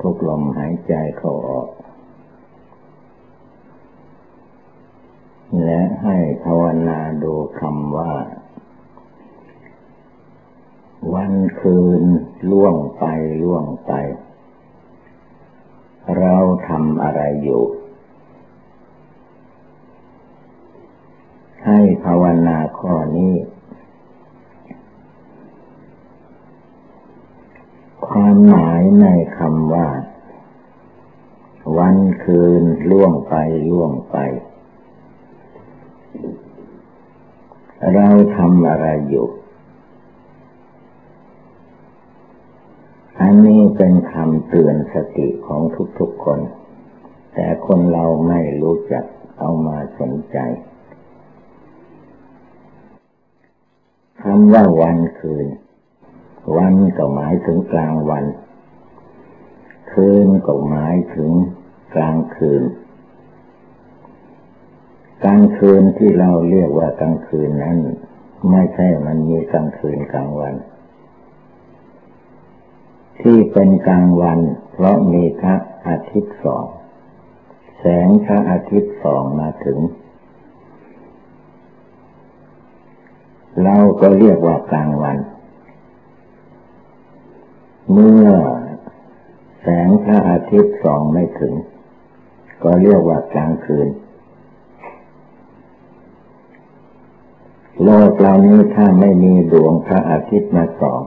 ทุกลมหายใจเข้าออก และให้ภาวนาดูคำว่า วันคืนล่วงไปล่วงไป เราทำอะไรอยู่ ให้ภาวนาข้อนี้ ความหมายในคำว่า วันคืนล่วงไปล่วงไป เราทำอะไรอยู่ อันนี้เป็นคำเตือนสติของทุกๆคน แต่คนเราไม่รู้จักเอามาสนใจคำว่าวันคืน วันก็หมายถึงกลางวัน คืนก็หมายถึงกลางคืน กลางคืนที่เราเรียกว่ากลางคืนนั้น ไม่ใช่มันมีกลางคืนกลางวัน ที่เป็นกลางวัน เพราะมีพระอาทิตย์สอง แสงพระอาทิตย์สองมาถึง เราก็เรียกว่ากลางวัน เมื่อแสงพระอาทิตย์ส่องไม่ถึง ก็เรียกว่ากลางคืน โลกเหล่านี้ถ้าไม่มีดวงพระอาทิตย์มาส่อง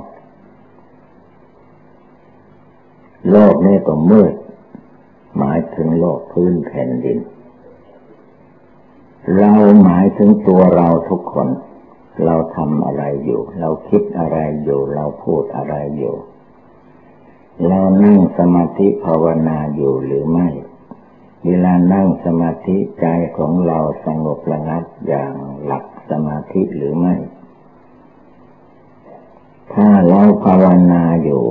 โลกนี้ก็มืด หมายถึงโลกพื้นแผ่นดิน เราหมายถึงตัวเราทุกคน เราทำอะไรอยู่ เราคิดอะไรอยู่ เราพูดอะไรอยู่ เรานั่งสมาธิภาวนาอยู่หรือไม่ เวลานั่งสมาธิใจของเราสงบระงับอย่างหลักสมาธิหรือไม่ ถ้าเราภาวนาอยู่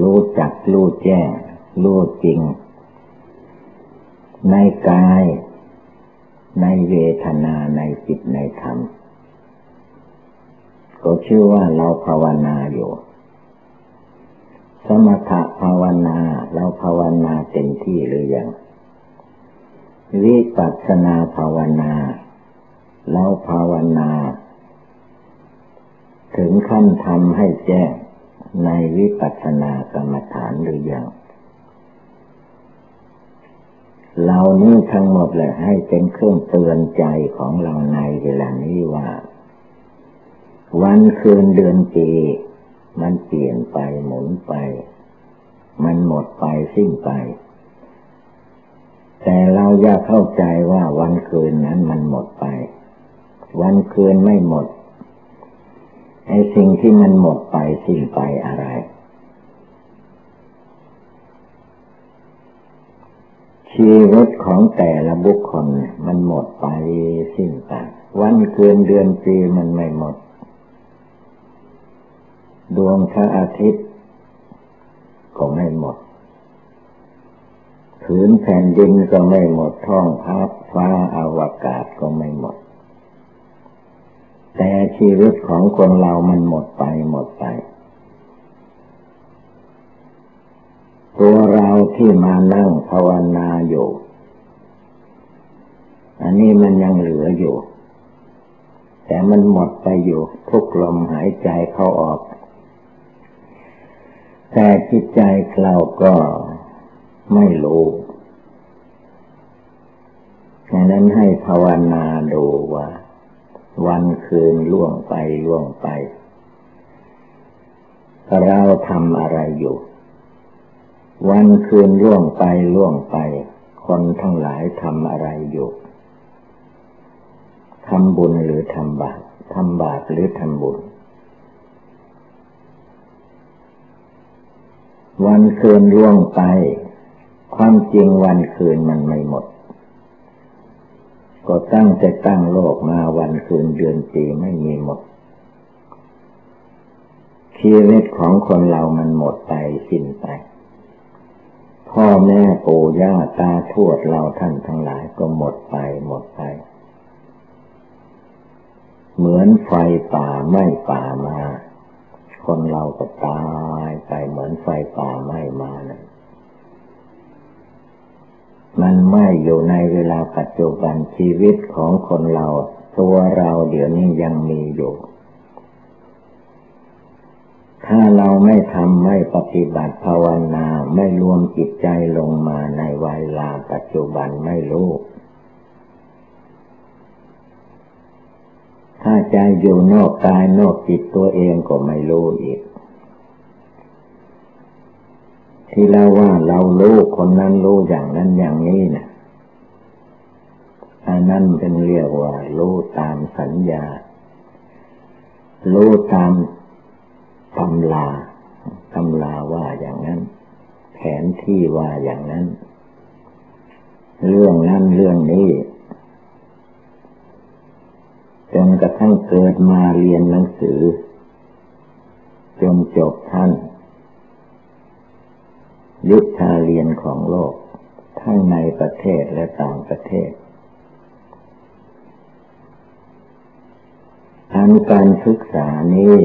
รู้จักรู้แจ้งรู้จริง ในกาย ในเวทนาในจิตในธรรมก็ชื่อว่าเราภาวนาอยู่ สมถภาวนาเราภาวนาเต็มที่หรือยัง วิปัสสนาภาวนาเราภาวนา ถึงขั้นทำให้แจ้งในวิปัสสนากรรมฐานหรือยังเหล่านี้ทั้งหมดเลยให้เป็นเครื่องเตือนใจของเราในเวลานี้ว่า วันคืนเดือนปี มันเปลี่ยนไปหมุนไป มันหมดไปสิ้นไป แต่เราอยากเข้าใจว่าวันคืนนั้นมันหมดไป วันคืนไม่หมดไอสิ่งที่มันหมดไปสิ้นไปอะไร ชีวิตของแต่ละบุคคลมันหมดไปสิ้นไป วันคืนเดือนปีมันไม่หมด ดวงพระอาทิตย์ก็ไม่หมดผืนแผ่นดินก็ไม่หมดท้องพับฟ้าอาวกาศก็ไม่หมด แต่ชีวิตของคนเรามันหมดไปหมดไป ตัวเราที่มานั่งภาวนาอยู่ อันนี้มันยังเหลืออยู่ แต่มันหมดไปอยู่ ทุกลมหายใจเข้าออก แต่จิตใจเราก็ไม่รู้ดังนั้นให้ภาวนาดูว่า วันคืนล่วงไปล่วงไป เราทำอะไรอยู่ วันคืนล่วงไปล่วงไป คนทั้งหลายทำอะไรอยู่ทำบุญหรือทำบาปทำบาปหรือทำบุญ วันคืนล่วงไป ความจริงวันคืนมันไม่หมด ก็ตั้งจะตั้งโลกมาวันคืนเดือนปีไม่มีหมดชีวิตของคนเรามันหมดไปสิ้นไป พ่อแม่ปู่ย่าตาทวดเราท่านทั้งหลายก็หมดไปหมดไป เหมือนไฟป่าไม่ป่ามา คนเราก็ตายไปเหมือนไฟป่าไหม้มานะมันไหม่อยู่ในเวลาปัจจุบันชีวิตของคนเรา ตัวเราเดี๋ยวนี้ยังมีอยู่ ถ้าเราไม่ทำไม่ปฏิบัติภาวนา ไม่รวมจิตใจลงมาในเวลาปัจจุบันไม่รู้ ถ้าใจอยู่นอกกายนอกจิตตัวเองก็ไม่รู้อีก ที่เราว่าเรารู้คนนั้นรู้อย่างนั้นอย่างนี้นะอันนั้นเป็นเรียกว่ารู้ตามสัญญา รู้ตามตำลาตำลาว่าอย่างนั้น แผนที่ว่าอย่างนั้น เรื่องนั้นเรื่องนี้ จนกระทั่งเกิดมาเรียนหนังสือ จนจบท่าน ยุทธาเรียนของโลก ทั้งในประเทศและต่างประเทศอันการศึกษานี้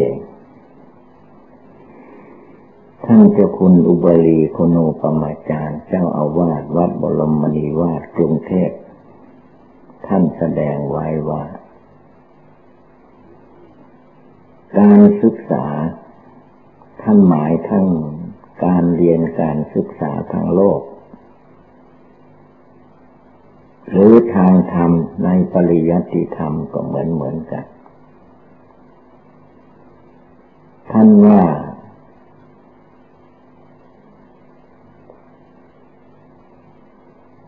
ท่านเจ้าคุณอุบลีโคโนปมาจารย์ เจ้าอาวาสวัดบรมณีวาดกรุงเทพ ท่านแสดงไว้ว่า การศึกษาท่านหมายทั้งการเรียนการศึกษาทางโลก หรือทางธรรมในปริยัติธรรมก็เหมือนเหมือนกัน ท่านว่า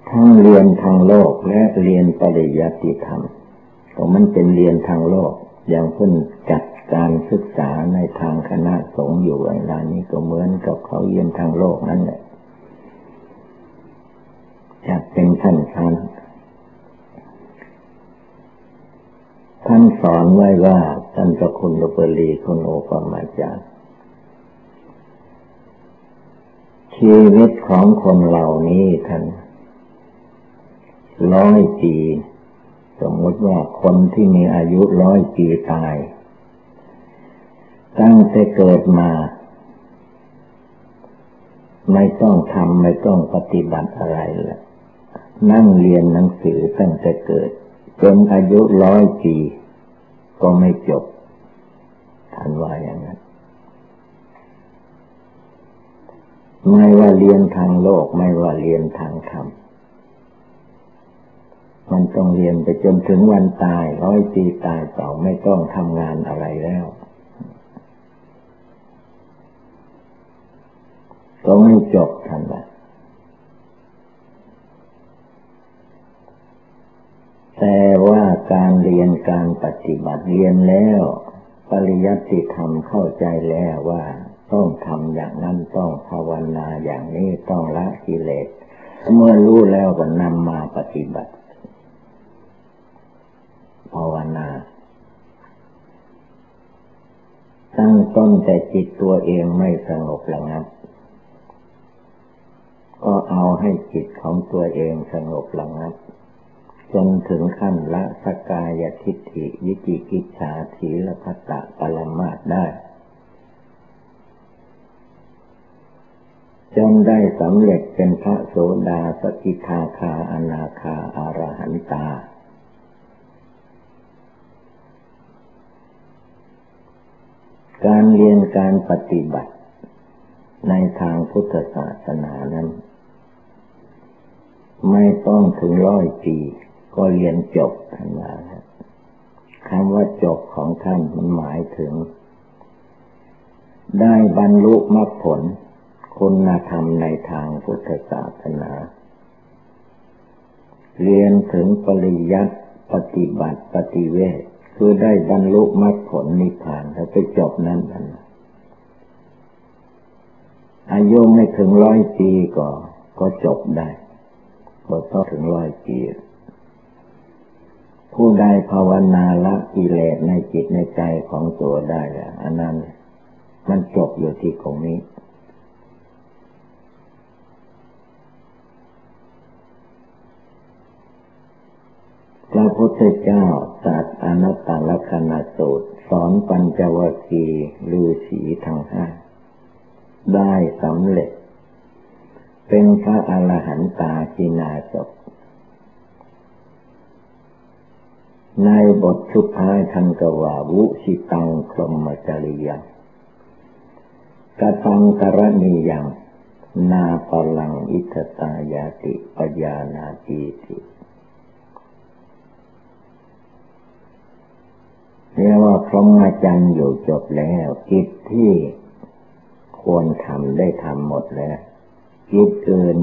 ทั้งเรียนทางโลกและเรียนปริยัติธรรมก็มันเป็นเรียนทางโลกอย่างเพิ่นจัด การศึกษาในทางคณะสงฆ์อยู่เวลานี้ก็เหมือนกับเขาเรียนทางโลกนั่นแหละจะเป็นท่านท่านท่านสอนไว้ว่าท่านจะคุณลุปรีคุณโอปมาจารชีวิตของคนเหล่านี้ท่านร้อยปี สมมติว่าคนที่มีอายุร้อยปีตาย ตั้งแต่เกิดมา ไม่ต้องทำไม่ต้องปฏิบัติอะไรละนั่งเรียนหนังสือตั้งแต่เกิด จนอายุร้อยปี ก็ไม่จบท่านว่าอย่างนั้นไม่ว่าเรียนทางโลกไม่ว่าเรียนทางธรรมมันต้องเรียนไปจนถึงวันตายร้อยปีตายเปล่าไม่ต้องทำงานอะไรแล้ว ก็ไม่จบทันละแต่ว่าการเรียนการปฏิบัติเรียนแล้ว ปริยัติธรรมเข้าใจแล้วว่า ต้องทำอย่างนั้นต้องภาวนาอย่างนี้ต้องละกิเลสเมื่อรู้แล้วก็นำมาปฏิบัติ ภาวนาตั้งต้นแต่จิตตัวเองไม่สงบระงับ ก็เอาให้จิตของตัวเองสงบระงับจนถึงขั้นละสกายทิฏฐิวิจิกิจฉาถีละพัตตะปรมาตได้ จนได้สำเร็จเป็นพระโสดาสกิทาคาอนาคาอารหันตา การเรียนการปฏิบัติในทางพุทธศาสนานั้น ไม่ต้องถึงร้อยปี ก็เรียนจบท่านว่าคำว่าจบของท่านมันหมายถึง ได้บรรลุมรรคผล คุณธรรมในทางพุทธศาสนา เรียนถึงปริยัติปฏิบัติปฏิเวทคือได้บรรลุมรรคผลนิพพานแล้วไปจบนั้นนันอายุไม่ถึงร้อยปีก็ก็จบได้ ก็ต้องถึงร้อยปีผู้ใดภาวนาละกิเลสในจิตในใจของตัวได้อันนั้นมันจบอยู่ที่ตรงนี้ พระพุทธเจ้าตรัสอนัตตลกนสูตร สอนปัญจวัคคีย์ฤาษีทั้งห้าได้สำเร็จ เป็นพระอรหันตาจินาศในบทสุดท้ายท่านก็ว่าวุสิตังพรหมจริยังกตังกรณียัง นาปลังอิทตายาติปยานาตีติเรียกว่าพรหมจรรย์อยู่จบแล้วกิจที่ควรทำได้ทำหมดแล้ว จิตเกิน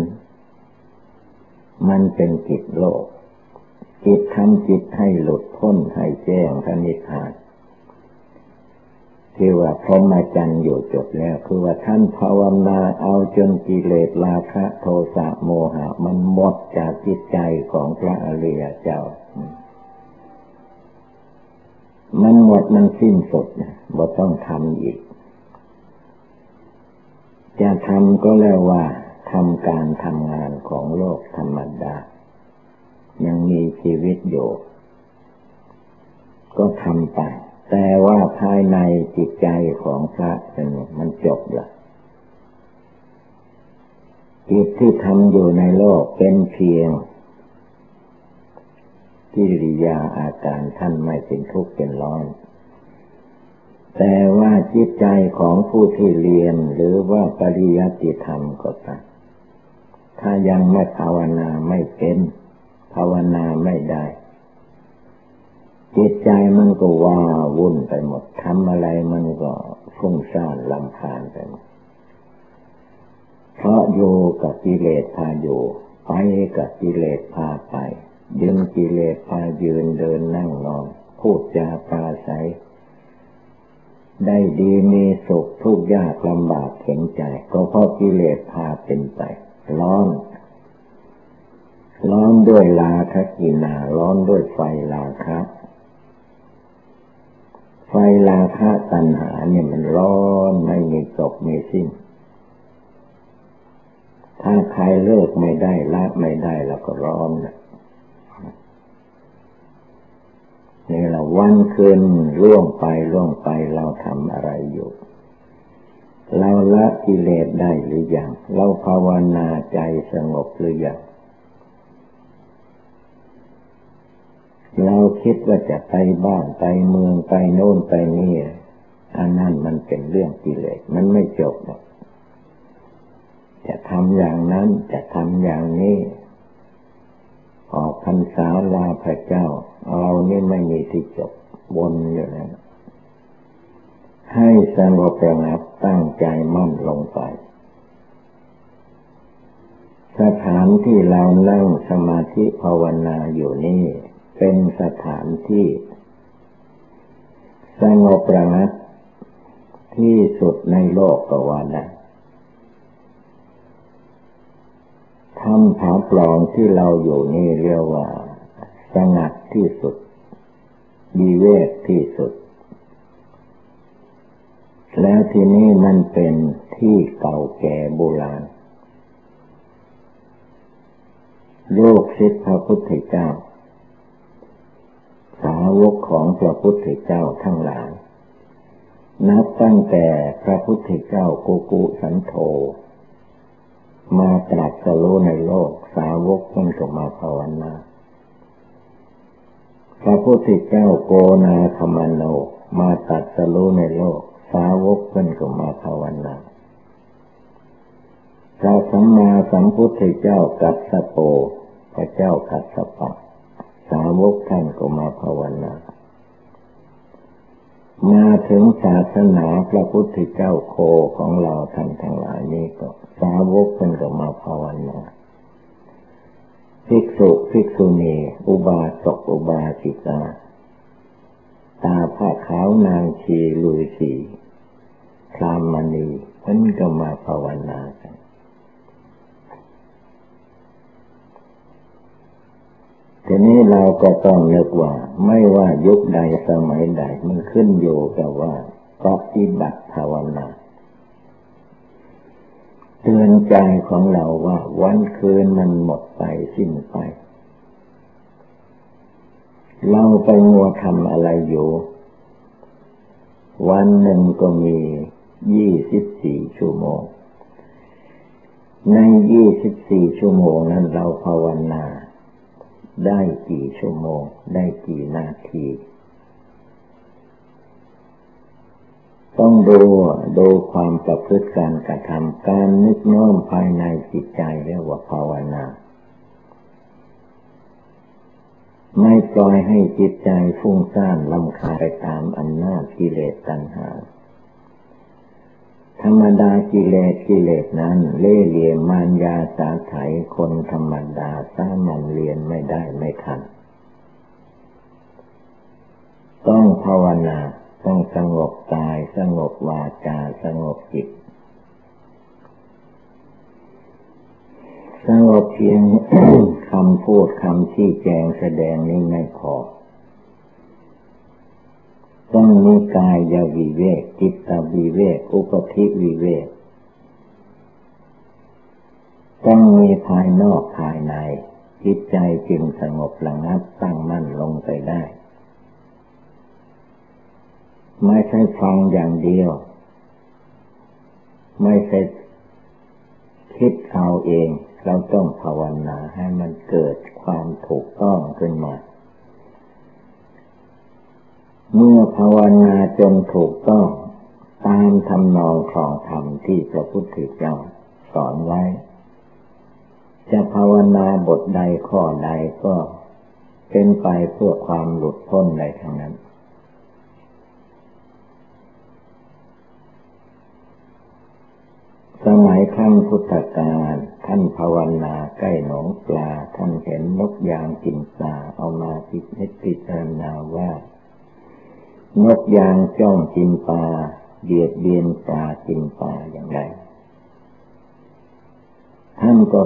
มันเป็นกิจโลก จิตทำจิตให้หลุดพ้นให้แจ้งพระนิพพานที่ว่าพรหมจรรย์อยู่จบแล้ว คือว่าท่านภาวนาเอาจนกิเลสราคะโทสะโมหะ มันหมดจากจิตใจของพระอริยเจ้า มันหมดมันสิ้นสุดบ่ต้องทำอีก จะทำก็แล้วว่า ทำการทำงานของโลกธรรมดา ยังมีชีวิตอยู่ ก็ทำไป แต่ว่าภายในจิตใจของพระเป็นมันจบละจิตที่ทำอยู่ในโลกเป็นเพียงกิริยาอาการท่านไม่เป็นทุกข์เป็นร้อน แต่ว่าจิตใจของผู้ที่เรียนหรือว่าปริยัติธรรมก็ตาม ถ้ายังไม่ภาวนาไม่เป็น ภาวนาไม่ได้ จิตใจมันก็ว่าวุ่นไปหมดทำอะไรมันก็ฟุ้งซ่านลำคาญไปหมดเพราะอยู่กับกิเลสพาอยู่ไปกับกิเลสพาไปยึงกิเลสพายืนเดินนั่งนอน พูดจาปราศัย ได้ดีมีสุขทุกยากลำบากเข็นใจ ก็เพราะกิเลสพาเป็นไป ร้อนร้อนด้วยลาคกินาร้อนด้วยไฟลาคะไฟลาคะตัณหาเนี่ยมันร้อนไม่มีจบไม่สิ้น ถ้าใครเลิกไม่ได้ละไม่ได้แล้วก็ร้อนนะนี่แหละวันคืนล่วงไปล่วงไปเราทำอะไรอยู่ เราละกิเลสได้หรือยัง เราภาวนาใจสงบหรือยัง เราคิดว่าจะไปบ้านไปเมืองไปโน่นไปนี่อันนั้นมันเป็นเรื่องกิเลสมันไม่จบหรอกจะทำอย่างนั้นจะทำอย่างนี้ ออกพรรษาลาพระเจ้า เรานี่ไม่มีที่จบวนอยู่นั้น ให้สงบระงับตั้งใจมั่นลงไป สถานที่เรานั่งสมาธิภาวนาอยู่นี่ เป็นสถานที่ สงบระงับที่สุดในโลกก็ว่าได้ทำผาปลองที่เราอยู่นี่เรียกว่า สงัดที่สุดดีเวทที่สุด แล้วทีนี้มันเป็นที่เก่าแก่โบราณ โลกศิษย์พระพุทธเจ้า สาวกของพระพุทธเจ้าทั้งหลาย นับตั้งแต่พระพุทธเจ้าโกกุสันโธมาตรัสรู้ในโลกสาวกมันก็มาภาวนา พระพุทธเจ้าโกนาคมโนมาตรัสรู้ในโลก สาวกมันก็มาภาวนาพระสัมมาสัมพุทธเจ้ากัสสโปพระเจ้ากัสสปะ สาวกท่านก็มาภาวนามาถึงศาสนาพระพุทธเจ้าโคของเราท่านทั้งหลายนี้ก็ สาวกท่านก็มาภาวนาภิกษุภิกษุณีอุบาสกอุบาสิกา ตาผ้าขาวนางชีลุยสีพรามณีท่านก็มาภาวนากันทีนี้เราก็ต้องนึกว่า ไม่ว่ายุคใดสมัยใดมันขึ้นอยู่กับว่าปฏิบัติภาวนาเตือนใจของเราว่าวันคืนมันหมดไปสิ้นไป เราไปมัวทำอะไรอยู่ วันหนึ่งก็มียี่สิบสี่ชั่วโมง ในยี่สิบสี่ชั่วโมงนั้นเราภาวนา ได้กี่ชั่วโมง ได้กี่นาทีต้องดูดูความประพฤติการกระทำการนึกน้อมภายในจิตใจเรียกว่าภาวนา ไม่ปล่อยให้จิตใจฟุ้งซ่านลำคาไปตามอำนาจกิเลสตัณหา ธรรมดากิเลสกิเลสนั้น เล่เหลี่ยมมารยาสาไถคนธรรมดาสามัญเรียนไม่ได้ไม่ทัน ต้องภาวนา ต้องสงบกาย สงบวาจา สงบจิต สงบเพียงคำพูดคำชี้แจงแสดงนี้ไม่พอ ต้องมีกายวิเวกจิตวิเวกอุปธิวิเวก ต้องมีภายนอกภายใน จิตใจจึงสงบระงับตั้งมั่นลงไปได้ ไม่ใช่ฟังอย่างเดียว ไม่ใช่คิดเอาเอง เราต้องภาวนาให้มันเกิดความถูกต้องขึ้นมา เมื่อภาวนาจนถูกต้องตามทำนองของธรรมที่พระพุทธเจ้าสอนไว้ จะภาวนาบทใดข้อใดก็เป็นไปเพื่อความหลุดพ้นใดทั้งนั้น สมัยขั้งพุทธกาลท่านภาวนาใกล้หนองปลา ท่านเห็นนกยางกินปลาเอามาพิจิตรณาว่า นกยางจ้องกินปลาเบียดเบียนปลากินปลาอย่างไร ท่านก็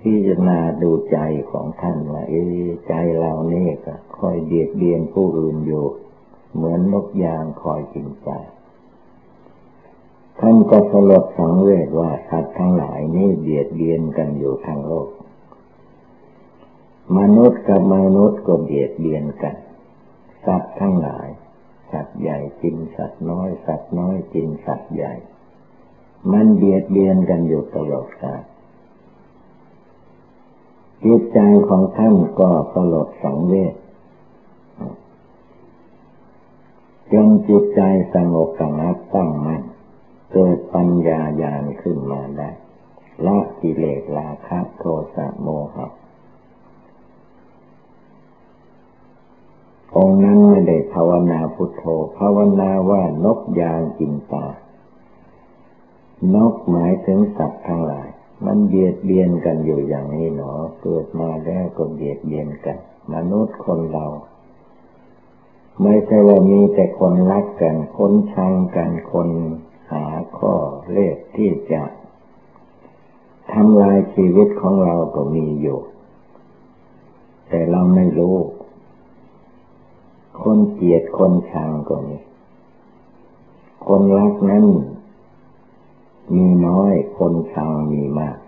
พิจารณาดูใจของท่านว่าเอใจเราเนี่ก็คอยเบียดเบียนผู้อื่นอยู่ เหมือนนกยางคอยกินปลา ท่านก็สลดสังเวชว่าสัตว์ทั้งหลายนี่เบียดเบียนกันอยู่ทั้งโลก มนุษย์กับมนุษย์ก็เบียดเบียนกัน สัตว์ทั้งหลาย สัตว์ใหญ่กินสัตว์น้อย สัตว์น้อยกินสัตว์ใหญ่ มันเบียดเบียนกันอยู่ตลอดกาลจิตใจของท่านก็ตลดสังเวชจนจิตใจสงบสงัดตั้งมั่น เกิดปัญญาญาณขึ้นมาได้ละกิเลสราคะโทสะโมหะองนั้นไม่ได้ภาวนาพุทโธ ภาวนาว่านกยางกินปลานกหมายถึงสัตว์ทั้งหลาย มันเบียดเบียนกันอยู่อย่างนี้หนอ เกิดมาแล้วก็เบียดเบียนกัน มนุษย์คนเรา ไม่ใช่ว่ามีแต่คนรักกัน คนชังกันคน หาข้อเลขที่จะทำลายชีวิตของเราก็มีอยู่ แต่เราไม่รู้ คนเกลียดคนชังก็มี คนรักนั้น มีน้อย คนชังมีมาก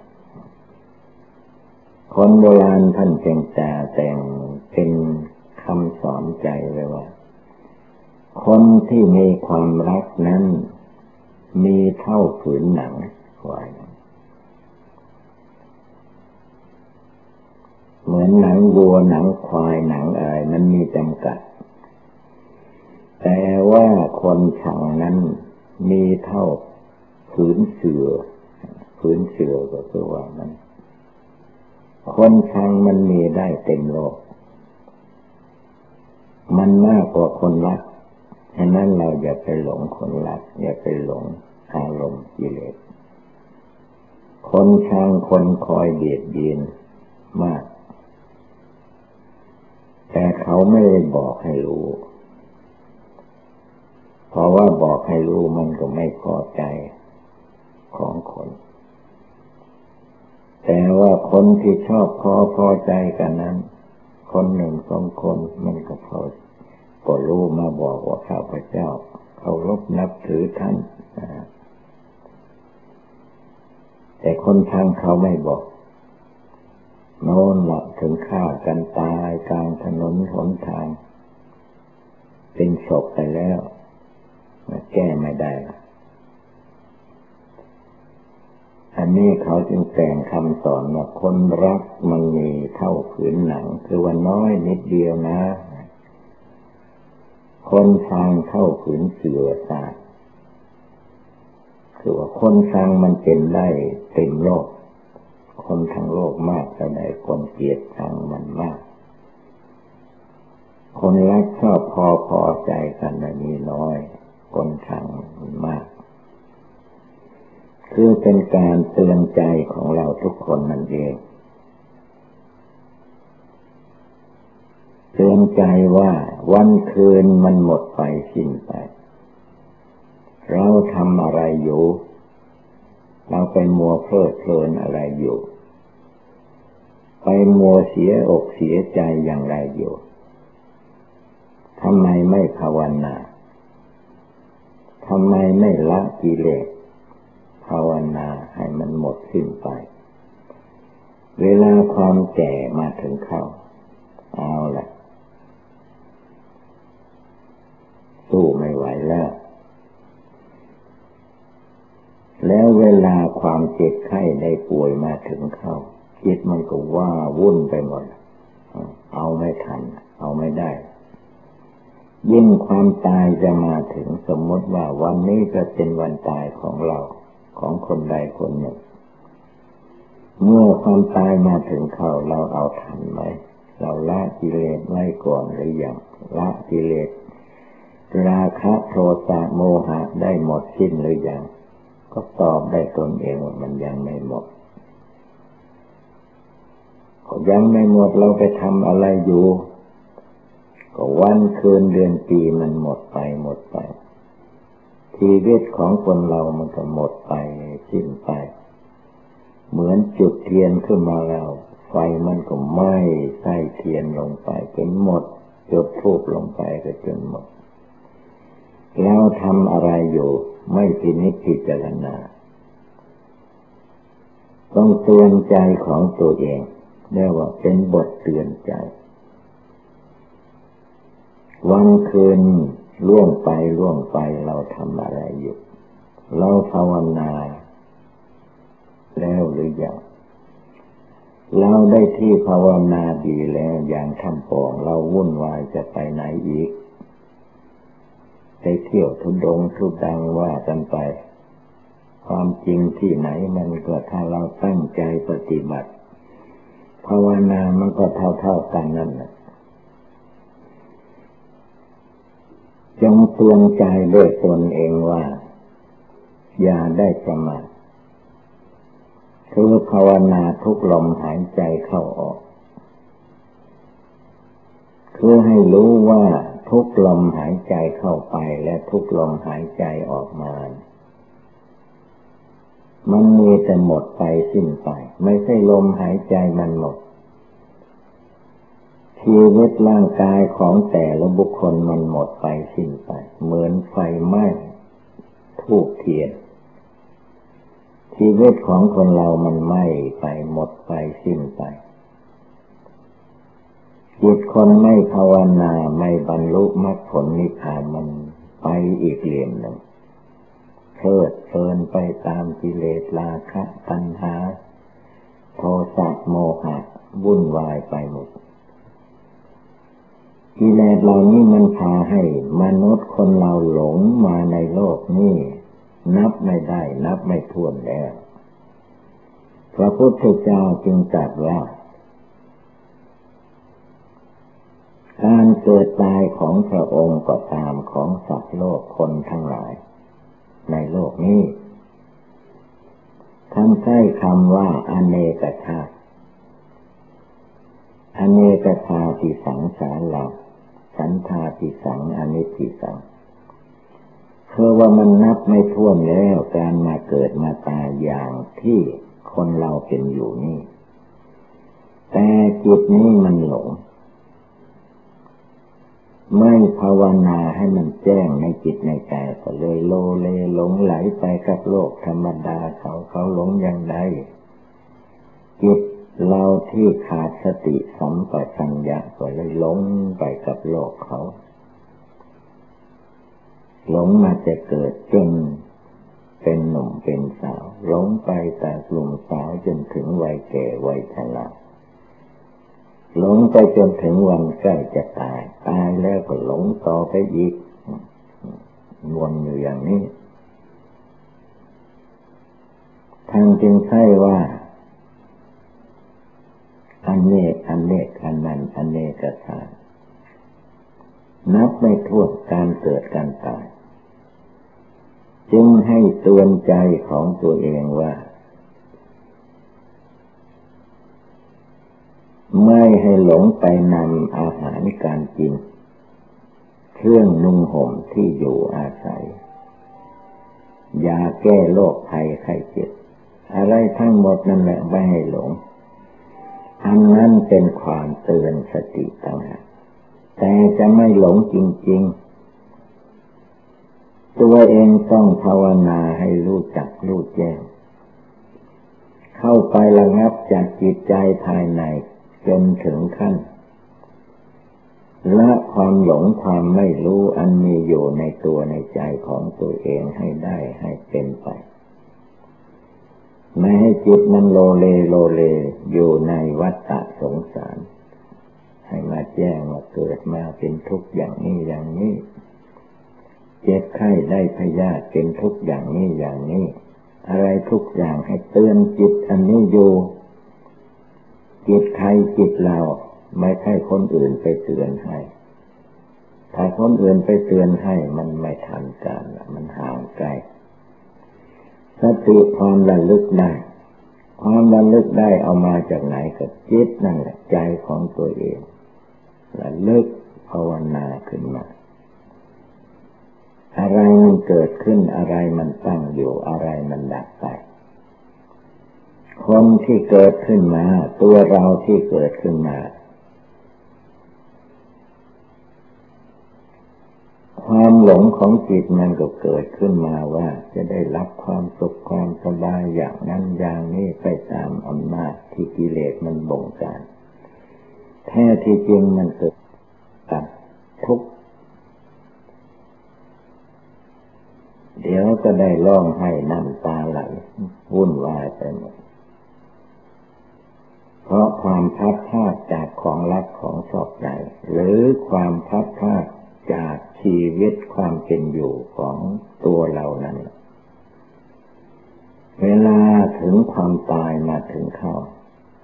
คนโบราณท่านเจงแต่แต่งเป็นคำสอนใจไว้ว่า คนที่มีความรักนั้น มีเท่าผืนหนังไว้เหมือนหนังวัวหนังควายหนังอะไรมันมีจำกัด แต่ว่าคนชังนั้นมีเท่าผืนเสือผืนเสือก็คือว่านั้นคนชังมันมีได้เต็มโลก มันมากกว่าคนรัก ฉะนั้นเราอย่าไปหลงคนรัก อย่าไปหลงอารมณ์กิเลส คนชังคนคอยเบียดเบียนมาก แต่เขาไม่ได้บอกให้รู้ เพราะว่าบอกให้รู้มันก็ไม่พอใจของคน แต่ว่าคนที่ชอบพอพอใจกันนั้น คนหนึ่งสองคนมันก็พอ ก็รู้มาบอกว่าข้าพเจ้าเขารบนับถือท่าน แต่คนทางเขาไม่บอก โน้นละถึงฆ่ากันตายกลางถนนหนทาง เป็นศพไปแล้วแก้ไม่ได้ออันนี้เขาจึงแต่งคำสอนว่าคนรักมันมีเท่าผืนหนัง คือว่าน้อยนิดเดียวนะ คนฟังเท่าผืนเสือสาคือว่าคนฟังมันเป็นได้เต็มโลก คนทั้งโลกมากแต่ใดคนเกลียดชังมันมาก คนรักชอบพอพอใจกันมีน้อย คนชังมันมาก คือเป็นการเตือนใจของเราทุกคนนั่นเอง เตือนใจว่าวันคืนมันหมดไปสิ้นไป เราทำอะไรอยู่ เราไปมัวเพลิดเพลินอะไรอยู่ ไปมัวเสียอกเสียใจอย่างไรอยู่ทำไมไม่ภาวนาทำไมไม่ละกิเลสภาวนาให้มันหมดสิ้นไป เวลาความแก่มาถึงเข้า เอาละ สู้ไม่ไหวแล้ว แล้วเวลาความเจ็บไข้ได้ป่วยมาถึงเข้าคิดมันก็ว่าวุ่นไปหมด เอาไม่ทัน เอาไม่ได้ ยิ่งความตายจะมาถึงสมมติว่าวันนี้จะเป็นวันตายของเราของคนใดคนหนึ่ง เมื่อความตายมาถึงเขาเราเอาทันไหม เราละกิเลสไว้ก่อนหรือยังละกิเลส ราคะโทสะโมหะได้หมดสิ้นหรือยัง ก็ตอบได้ตนเองว่ามันยังไม่หมดก็ยังไม่หมดเราไปทำอะไรอยู่ ก็วันคืนเดือนปีมันหมดไปหมดไป ชีวิตของคนเรามันก็หมดไปสิ้นไป เหมือนจุดเทียนขึ้นมาแล้ว ไฟมันก็ไหม้ใส่เทียนลงไปจนหมด จุดทูบลงไปก็จนหมด แล้วทำอะไรอยู่ ไม่พินิจพิจารณา ต้องเตือนใจของตัวเองเรียกว่าเป็นบทเตือนใจ วันคืนล่วงไปล่วงไปเราทำอะไรอยู่ เราภาวนา แล้วหรือยังเราได้ที่ภาวนาดีแล้วอย่างทำปองเราวุ่นวายจะไปไหนอีก ไปเที่ยวทุดงทุดังว่ากันไป ความจริงที่ไหนมันก็ถ้าเราตั้งใจปฏิบัติภาวนามันก็เท่าๆกันนั่นแหละจงเตือนใจด้วยตนเองว่า อย่าได้ประมาทคือภาวนาทุกลมหายใจเข้าออก คือให้รู้ว่า ทุกลมหายใจเข้าไปและทุกลมหายใจออกมา มันมีแต่หมดไปสิ้นไป ไม่ใช่ลมหายใจมันหมด ชีวิตร่างกายของแต่ละบุคคลมันหมดไปสิ้นไป เหมือนไฟไหม้ทูกเทียนชีวิตของคนเรามันไหม้ไปหมดไปสิ้นไป จิตคนไม่ภาวนาไม่บรรลุมรรคผลนิพพานมันไปอีกเหลี่ยมหนึ่งเพิดเพลินไปตามกิเลสราคะตัณหา โทสะโมหะ วุ่นวายไปหมดกิเลสเหล่านี้มันพาให้มนุษย์คนเราหลงมาในโลกนี้ นับไม่ได้ นับไม่ถ้วนแล้ว พระพุทธเจ้าจึงตรัสว่า การเกิดตายของพระองค์ก็ตามของสัตว์โลกคนทั้งหลาย ในโลกนี้ท่านใช้คำว่าอเนกชาติอเนกชาติสังสารเราสันทาติสังอนิจิสังเพราะว่ามันนับไม่ถ้วนแล้วการมาเกิดมาตายอย่างที่คนเราเป็นอยู่นี่ แต่จิตนี้มันหลง ไม่ภาวนาให้มันแจ้งในจิตในใจก็เลยโลเลหลงไหลไปกับโลกธรรมดาเขาเขาหลงอย่างใดจิตเราที่ขาดสติสัมปชัญญะก็เลยหลงไปกับโลกเขา หลงมาจะเกิดจนเป็นหนุ่มเป็นสาวหลงไปแต่กลุ่มสาวจนถึงวัยแก่วัยชรา หลงไปจนถึงวันใกล้จะตาย ตายแล้วก็หลงต่อไปอีกวนอยู่อย่างนี้ทางจึงใช่ว่า อันเนกอันเนกอันนั้นอันเนกสานนับไม่ถ้วนการเกิดการตาย จึงให้เตือนใจของตัวเองว่า ไม่ ให้หลงไปนำอาหารการกิน เครื่องนุ่งห่มที่อยู่อาศัย ยาแก้โรคภัยไข้เจ็บ อะไรทั้งหมดนั่นแหละไม่ให้หลง อันนั้นเป็นความเตือนสติต่างหากแต่จะไม่หลงจริง ๆ ตัวเองต้องภาวนาให้รู้จักรู้แจ้ง เข้าไประงับจากจิตใจภายใน จนถึงขั้นละความหลงความไม่รู้อันมีอยู่ในตัวในใจของตัวเองให้ได้ให้เป็นไป ไม่ให้จิตมันโลเลโลเลอยู่ในวัฏฏะสงสาร ให้มาแจ้งมาเกิดมาเป็นทุกข์อย่างนี้อย่างนี้ เจ็บไข้ได้พยาธิเป็นทุกข์อย่างนี้อย่างนี้ อะไรทุกอย่างให้เตือนจิตอันนี้อยู่ จิตใครจิตเราไม่ใช่คนอื่นไปเตือนให้ ถ้าคนอื่นไปเตือนให้มันไม่ทันการมันห่างไกลสติความระลึกได้ ความระลึกได้เอามาจากไหนกับจิตนั่นแหละใจของตัวเองระลึกภาวนาขึ้นมา อะไรมันเกิดขึ้นอะไรมันตั้งอยู่อะไรมันดับไป คนที่เกิดขึ้นมา ตัวเราที่เกิดขึ้นมา ความหลงของจิตมันก็เกิดขึ้นมาว่า จะได้รับความสุขความสบายอย่างนั้นอย่างนี้ไปตามอำนาจที่กิเลสมันบงการแท้ที่จริงมันเกิดกับทุกเดี๋ยวก็ได้ร้องให้น้ำตาไหลวุ่นวายไปหมด เพราะความพัดพาดจากของรักของชอบใจ หรือความพัดพาดจากชีวิตความเป็นอยู่ของตัวเรานั้น เวลาถึงความตายมาถึงเข้า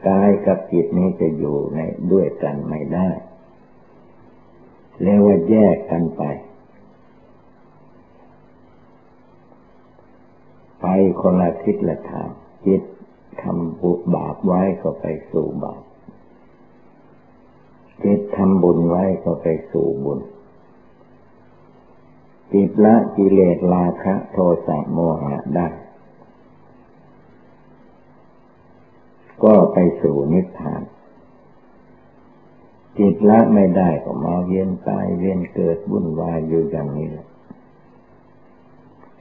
กายกับจิตนี้จะอยู่ในด้วยกันไม่ได้เรียกว่าแยกกันไป ไปคนละทิศละทางจิต ทำบุญบาปไว้ก็ไปสู่บาปจิตทำบุญไว้ก็ไปสู่บุญ จิตละกิเลสราคะโทสะโมหะได้ ก็ไปสู่นิพพาน จิตละไม่ได้ก็มาเวียนตายเวียนเกิดวุ่นวายอยู่อย่างนี้แหละ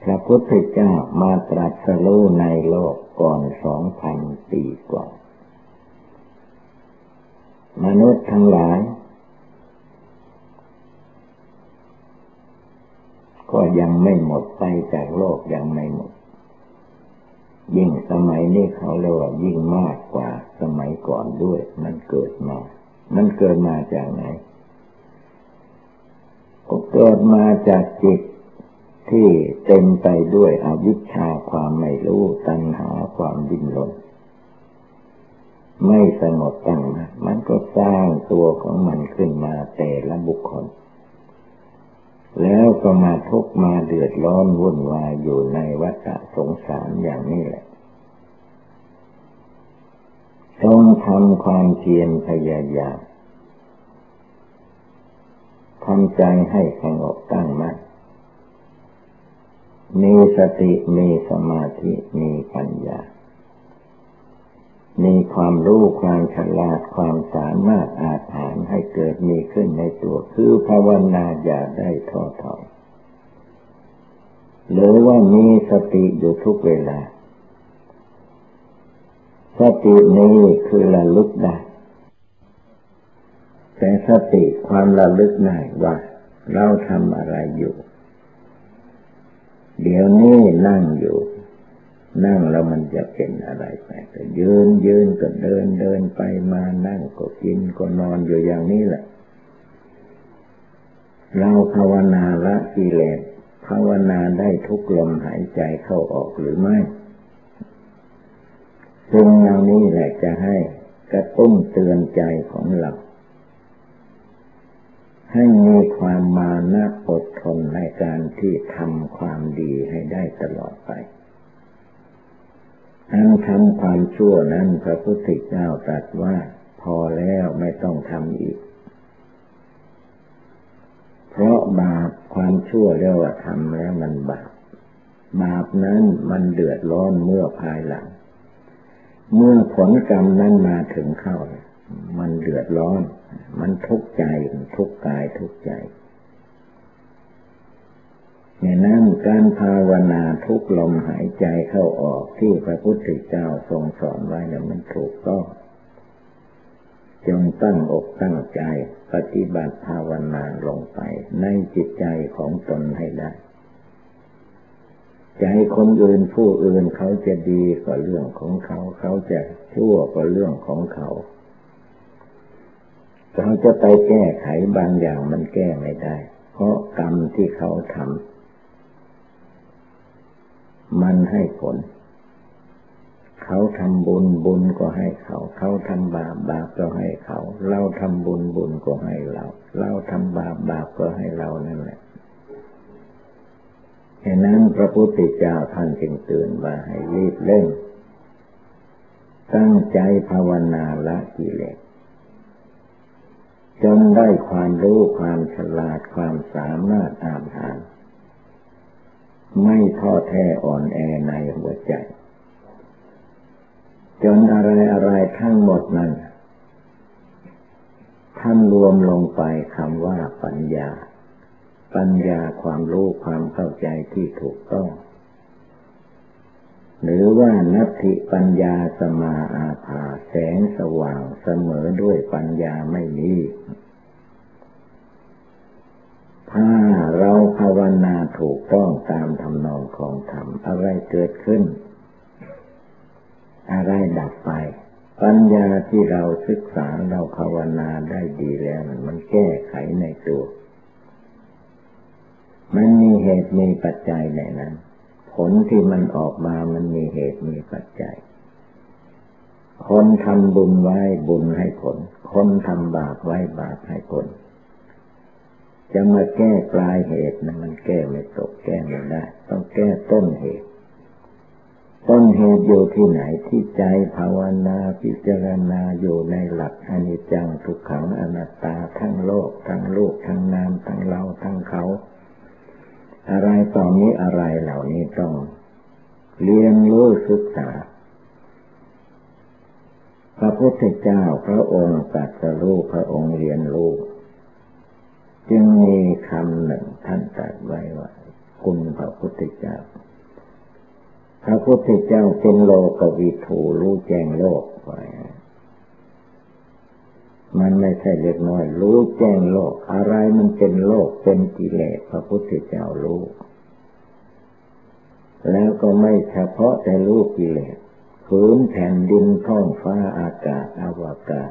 พระพุทธเจ้ามาตรัสรู้ในโลก ก่อนสองพันปีกว่ามนุษย์ทั้งหลาย ก็ยังไม่หมดไปจากโลกยังไม่หมด ยิ่งสมัยนี้เขาเรียกว่ายิ่งมากกว่าสมัยก่อนด้วย มันเกิดมา มันเกิดมาจากไหนก็เกิดมาจากจิต ที่เต็มไปด้วยอวิชชาความไม่รู้ตัณหาความดิ้นรนไม่สงบตั้งนะมันก็สร้างตัวของมันขึ้นมาแต่ละบุคคล แล้วก็มาทุกมาเดือดร้อนวุ่นวายอยู่ในวัฏสงสารอย่างนี้แหละต้องทำความเพียรพยายามทำใจให้สงบตั้งมั่น มีสติมีสมาธิมีปัญญา มีความรู้ความฉลาดความสามารถอาถานให้เกิดมีขึ้นในตัวคือภาวนาอย่าได้ท้อถอยหรือว่ามีสติอยู่ทุกเวลา สตินี้คือระลึกได้แต่สติความระลึกได้ว่า เราทำอะไรอยู่ เดี๋ยวนี้นั่งอยู่ นั่งแล้วมันจะเป็นอะไรไปก็ยืนยืนก็เดินเดินไปมานั่งก็กินก็นอนอยู่อย่างนี้แหละ เราภาวนาละกิเลสภาวนาได้ทุกลมหายใจเข้าออกหรือไม่ซึ่งเหล่านี้แหละจะให้กระตุ้นเตือนใจของเรา ให้มีความมานะอดทนในการที่ทำความดีให้ได้ตลอดไปอันทำความชั่วนั้นพระพุทธเจ้าตรัสว่า พอแล้วไม่ต้องทำอีก เพราะบาปความชั่วเรียกว่าทำแล้วมันบาป บาปนั้นมันเดือดร้อนเมื่อภายหลัง เมื่อผลกรรมนั้นมาถึงเข้า มันเดือดร้อน มันทุกข์ใจทุกข์กายทุกข์ใจในนั้นการภาวนาทุกลมหายใจเข้าออกที่พระพุทธเจ้าทรงสอนไว้เนี่ยมันถูกต้องจงตั้งอกตั้งใจปฏิบัติภาวนาลงไป ในจิตใจของตนให้ได้ ใจคนอื่นผู้อื่นเขาจะดีก็เรื่องของเขา เขาจะชั่วก็เรื่องของเขา เขาจะไปแก้ไขบางอย่างมันแก้ไม่ได้ เพราะกรรมที่เขาทำมันให้ผล เขาทำบุญบุญก็ให้เขา เขาทำบาปบาปก็ให้เขา เราทำบุญบุญก็ให้เรา เราทำบาปบาปก็ให้เรานั่นแหละฉะนั้นพระพุทธเจ้าท่านจึงเตือนว่าให้รีบเร่งตั้งใจภาวนาละกิเลส จนได้ความรู้ความฉลาดความสามารถอาหาร ไม่ท้อแท้อ่อนแอในหัวใจ จนอะไรอะไรทั้งหมดนั้นท่านรวมลงไปคำว่าปัญญา ปัญญาความรู้ความเข้าใจที่ถูกต้อง หรือว่านัตถิปัญญาสมาอาภาแสงสว่างเสมอด้วยปัญญาไม่มีถ้าเราภาวนาถูกต้องตามทำนองของธรรมอะไรเกิดขึ้น อะไรดับไป ปัญญาที่เราศึกษาเราภาวนาได้ดีแล้ว มันแก้ไขในตัว มันมีเหตุมีปัจจัยในนั้น ผลที่มันออกมามันมีเหตุมีปัจจัย คนทำบุญไว้บุญให้ผล คนทำบาปไว้บาปให้ผล จะมาแก้ปลายเหตุนะมันแก้ไม่ตกแก้ไม่ได้ ต้องแก้ต้นเหตุ ต้นเหตุอยู่ที่ไหนที่ใจภาวนาพิจารณาอยู่ในหลักอนิจจังทุกขังอนัตตาทั้งโลกทั้งลูกทั้งนามทั้งเราทั้งเขา อะไรต่อนี้อะไรเหล่านี้ต้องเรียนรู้ศึกษา พระพุทธเจ้าพระองค์ตรัสรู้พระองค์เรียนรู้จึงมีคำหนึ่งท่านตรัสไว้ว่าคุณพระพุทธเจ้า พระพุทธเจ้าเป็นโลกวิถูรู้แจ้งโลกไว้ มันไม่ใช่เล็กน้อย รู้แจ้งโลก อะไรมันเป็นโลกเป็นกิเลสพระพุทธเจ้ารู้ แล้วก็ไม่เฉพาะแต่รู้กิเลสผืนแผ่นดินท้องฟ้าอากาศอวกาศ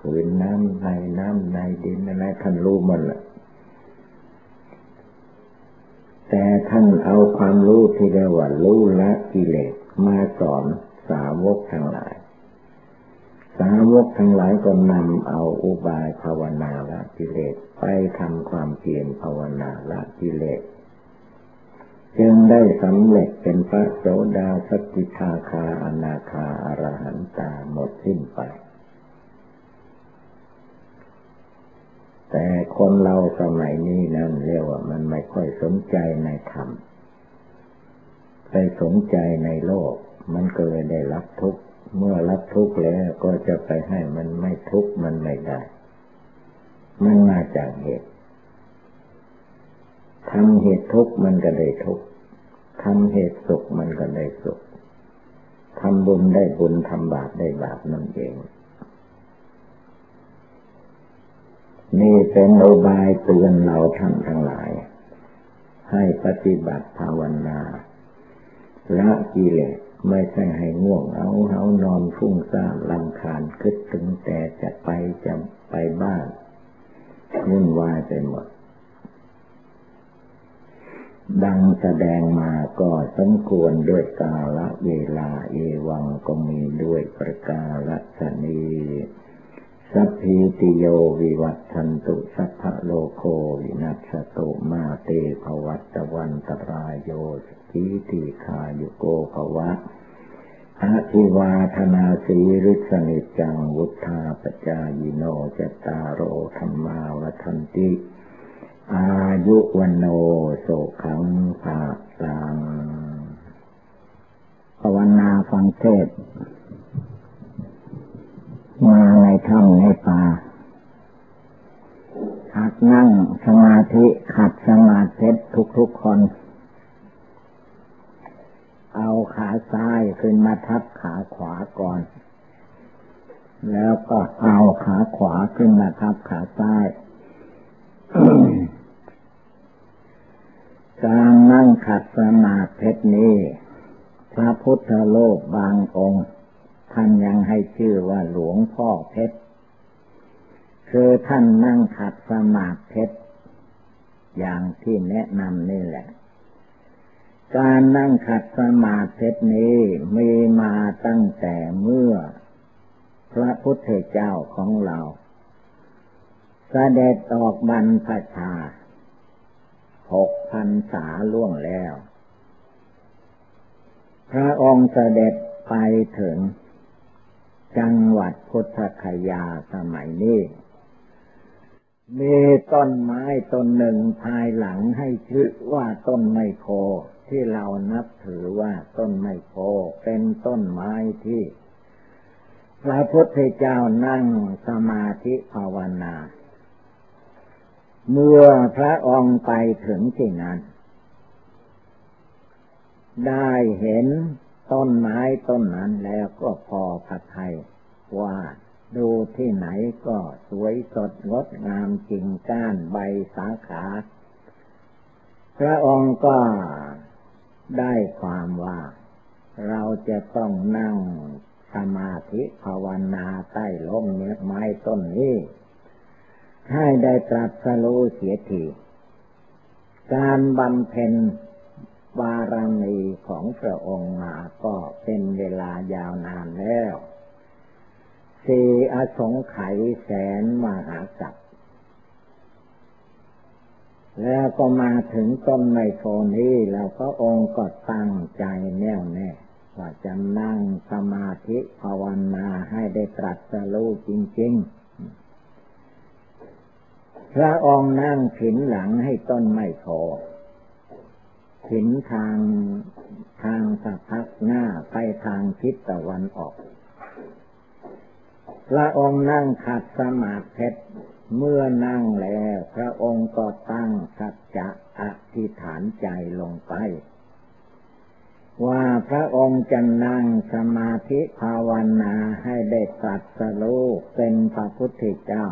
ผืนน้ำในน้ำในดินอะไรท่านรู้มันแหละแต่ท่านเอาความรู้ที่เรียกว่ารู้ละกิเลสมาสอนสาวกทั้งหลาย สาวกทั้งหลายก็นำเอาอุบายภาวนาละกิเลสไปทำความเพียรภาวนาละกิเลสจึงได้สำเร็จเป็นพระโสดาสกิทาคาอนาคาอรหันตาหมดสิ้นไป แต่คนเราสมัยนี้นั่นเรียกว่ามันไม่ค่อยสนใจในธรรมไปสนใจในโลก มันก็เลยได้รับทุกข์ เมื่อรับทุกข์แล้วก็จะไปให้มันไม่ทุกข์มันไม่ได้ มันมาจากเหตุทำเหตุทุกข์มันก็ได้ทุกข์ทำเหตุสุขมันก็ได้สุขทำบุญได้บุญทำบาปได้บาปนั่นเอง นี่เป็นโอบายเตือนเราท่านทั้งหลายใให้ปฏิบัติภาวนาละกิเลส ไม่ใช่ให้ง่วงเอาเอานอนฟุ้งซ่านลำคาญคิดถึงแต่จะไปจะไปบ้านวุ่นวายไปหมด ดังแสดงมาก็สมควรด้วยกาละเวลาเอวังก็มีด้วยประกาละชนี สัพพิติโยวิวัตชันตุสัพพะโลโควินัสตุมาเตภวัตวันตรายโยสีติขายุโกภวะอาิวาธนาสีริสนิจังวุธาปจายโนจตารโอธรรมาวันติ อายุวันโนโสขังภาลังภาวนาฟังเทศ มาในถ้ำในป่าหัดนั่งสมาธิขัดสมาธิทุกๆคน เอาขาซ้ายขึ้นมาทับขาขวาก่อน แล้วก็เอาขาขวาขึ้นมาทับขาซ้ายการนั่งขัดสมาธินี้ พระพุทธโลกบางองค์ ท่านยังให้ชื่อว่าหลวงพ่อเพชรคือท่านนั่งขัดสมาธิเพชรอย่างที่แนะนำนี่แหละ การนั่งขัดสมาธินี้มีมาตั้งแต่เมื่อ พระพุทธเจ้าของเราสเสด็จออกบรรพชาหกพันษาล่วงแล้ว พระองค์เสด็จไปถึง จังหวัดพุทธคยาสมัยนี้ มีต้นไม้ต้นหนึ่งภายหลังให้ชื่อว่าต้นไมโค ที่เรานับถือว่าต้นไมโค เป็นต้นไม้ที่ พระพุทธเจ้านั่งสมาธิภาวนา เมื่อพระองค์ไปถึงที่นั้น ได้เห็น ต้นไม้ต้นนั้นแล้วก็พอพระไทยว่าดูที่ไหนก็สวยสดงดงามจริงก้านใบสาขา พระองค์ก็ได้ความว่า เราจะต้องนั่งสมาธิภาวนาใต้ล้มเนื้อไม้ต้นนี้ ให้ได้ตรัสรู้เสียทีการบำเพ็ญ บารมีของพระองค์มาก็เป็นเวลายาวนานแล้วสี่อสงไขยแสนมหากัปแล้วก็มาถึงต้นไมโพนี้แล้วพระองค์ก็ตั้งใจแน่วแน่ว่าจะนั่งสมาธิภาวนาให้ได้ตรัสรู้จริง ๆ พระองค์นั่งผินหลังให้ต้นไมโพหินทางทางสะพักหน้าไปทางทิศตะวันออกพระองค์นั่งขัดสมาธิเมื่อนั่งแล้ว พระองค์ก็ตั้งสัจจะอธิษฐานใจลงไป ว่าพระองค์จะนั่งสมาธิภาวนาให้ได้สัตสโลเป็นพระพุทธเจ้า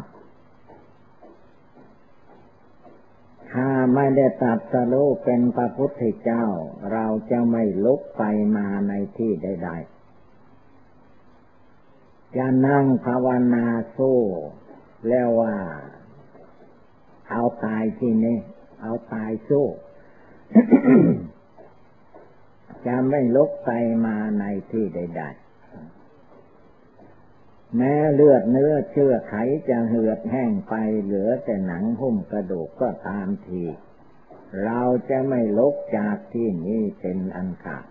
ถ้าไม่ได้ตัดสรุเป็นพระพุทธเจ้า เราจะไม่ลุกไปมาในที่ใดๆ จะนั่งภาวนาสู้แล้วว่า เอาตายที่นี่เอาตายสู้จะไม่ลุกไปมาในที่ใดๆ แม้เลือดเนื้อเชื่อไขจะเหือดแห้งไปเหลือแต่หนังหุ้มกระดูกก็ตามที เราจะไม่ลกจากที่นี้เป็นอันขาด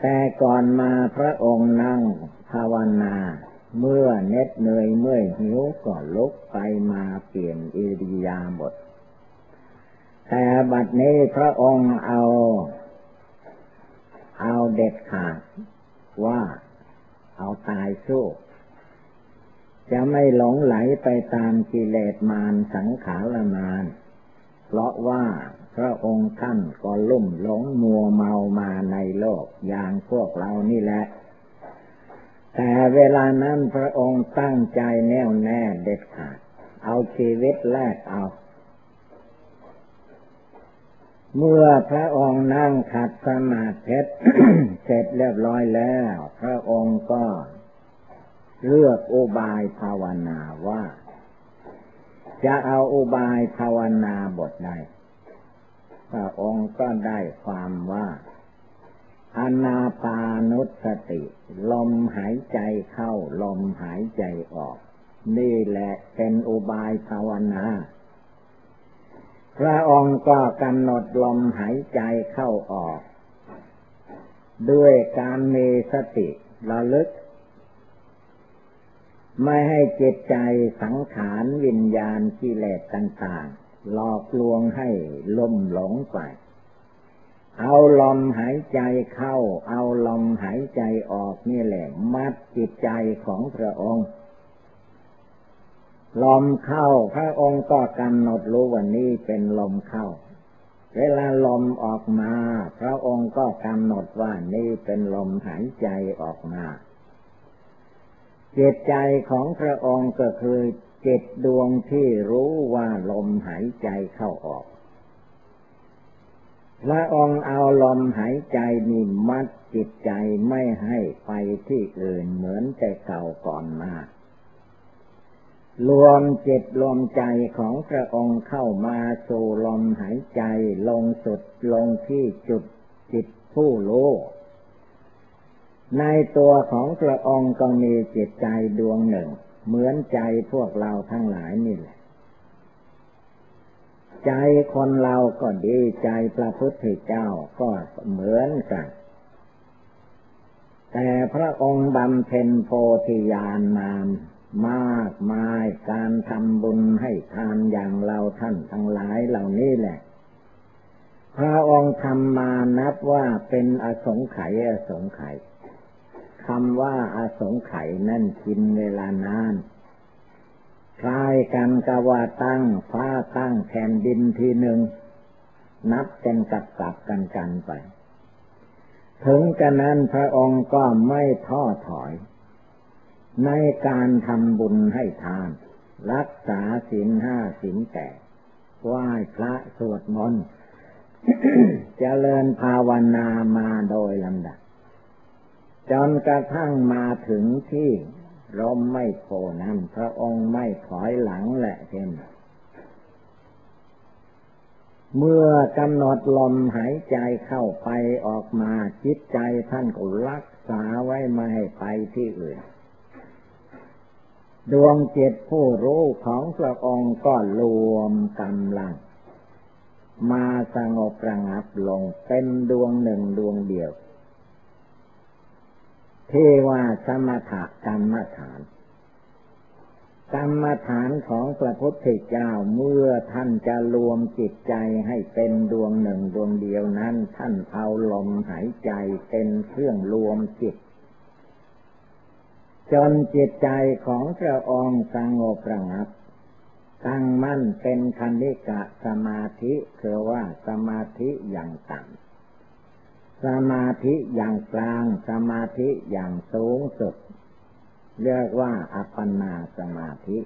แต่ก่อนมาพระองค์นั่งภาวนา เมื่อเน็ดเหนื่อยเมื่อยหิวก็ลุกไปมาเปลี่ยนอิริยาบถแต่บัดนี้พระองค์เอา เอาเด็ดขาดว่า เอาตายสู้จะไม่หลงไหลไปตามกิเลสมารสังขารมารเพราะว่าพระองค์ท่านก็ลุ่มหลงมัวเมามาในโลกอย่างพวกเรานี่แหละ แต่เวลานั้นพระองค์ตั้งใจแน่วแน่เด็ดขาด เอาชีวิตแลกเอา เมื่อพระองค์นั่งขัดสมาธิเสร็จเรียบร้อยแล้ว พระองค์ก็เลือกอุบายภาวนาว่า จะเอาอุบายภาวนาบทใดพระองค์ก็ได้ความว่าอนาปานุสติ ลมหายใจเข้า ลมหายใจออก นี่แหละเป็นอุบายภาวนา พระองค์ก็กำหนดลมหายใจเข้าออก ด้วยการมีสติระลึก ไม่ให้จิตใจสังขารวิญญาณกิเลสต่างๆ หลอกลวงให้ล่มหลงไป เอาลมหายใจเข้า เอาลมหายใจออกนี่แหละ มัดจิตใจของพระองค์ ลมเข้าพระองค์ก็กำหนดรู้ว่านี้เป็นลมเข้า เวลาลมออกมา พระองค์ก็กำหนดว่านี่เป็นลมหายใจออกมาจิตใจของพระองค์ก็คือจิตดวงที่รู้ว่าลมหายใจเข้าออก พระองค์เอาลมหายใจนี่มัดจิตใจไม่ให้ไปที่อื่นเหมือนแต่เก่าก่อนมา รวมจิตรวมใจของพระองค์เข้ามาสู่ลมหายใจลงสุดลงที่จุดจิตผู้รู้ในตัวของพระองค์ก็มีจิตใจดวงหนึ่ง เหมือนใจพวกเราทั้งหลายนี่แหละ ใจคนเราก็ดีใจพระพุทธเจ้าก็เหมือนกัน แต่พระองค์บำเพ็ญโพธิญาณนาม มากมายการทำบุญให้ทานอย่างเราท่านทั้งหลายเหล่านี้แหละ พระองค์ทำมานับว่าเป็นอสงไขยอสงไขยคำว่าอสงไขยนั่นกินเวลานานคล้ายกันกว่าตั้งฟ้าตั้งแผ่นดินทีหนึ่ง นับกันกับกับกันกันไป ถึงกระนั้นพระองค์ก็ไม่ท้อถอย ในการทำบุญให้ทาน รักษาศีลห้าศีลแปดไหว้พระสวดมนต์เจริญภาวนามาโดยลำดับ จนกระทั่งมาถึงที่ลมไม่โผนั้นพระองค์ไม่ถอยหลังแหละเช่นเมื่อกำหนดลมหายใจเข้าไปออกมาจิตใจท่านก็รักษาไว้ไม่ให้ไปที่อื่น ดวงจิตผู้รู้ของพระองค์ก็รวมกำลัง มาสงบระงับลงเป็นดวงหนึ่งดวงเดียวเทวาสมถกรรมฐานกรรมฐานของพระพุทธเจ้าเมื่อท่านจะรวมจิตใจให้เป็นดวงหนึ่งดวงเดียวนั้น ท่านเอาลมหายใจเป็นเครื่องรวมจิต จนจิตใจของพระองค์สงบระงับ ตั้งมั่นเป็นคันธิกะสมาธิคือว่าสมาธิอย่างต่ำสมาธิอย่างกลางสมาธิอย่างสูงสุด เรียกว่าอัปปนาสมาธิ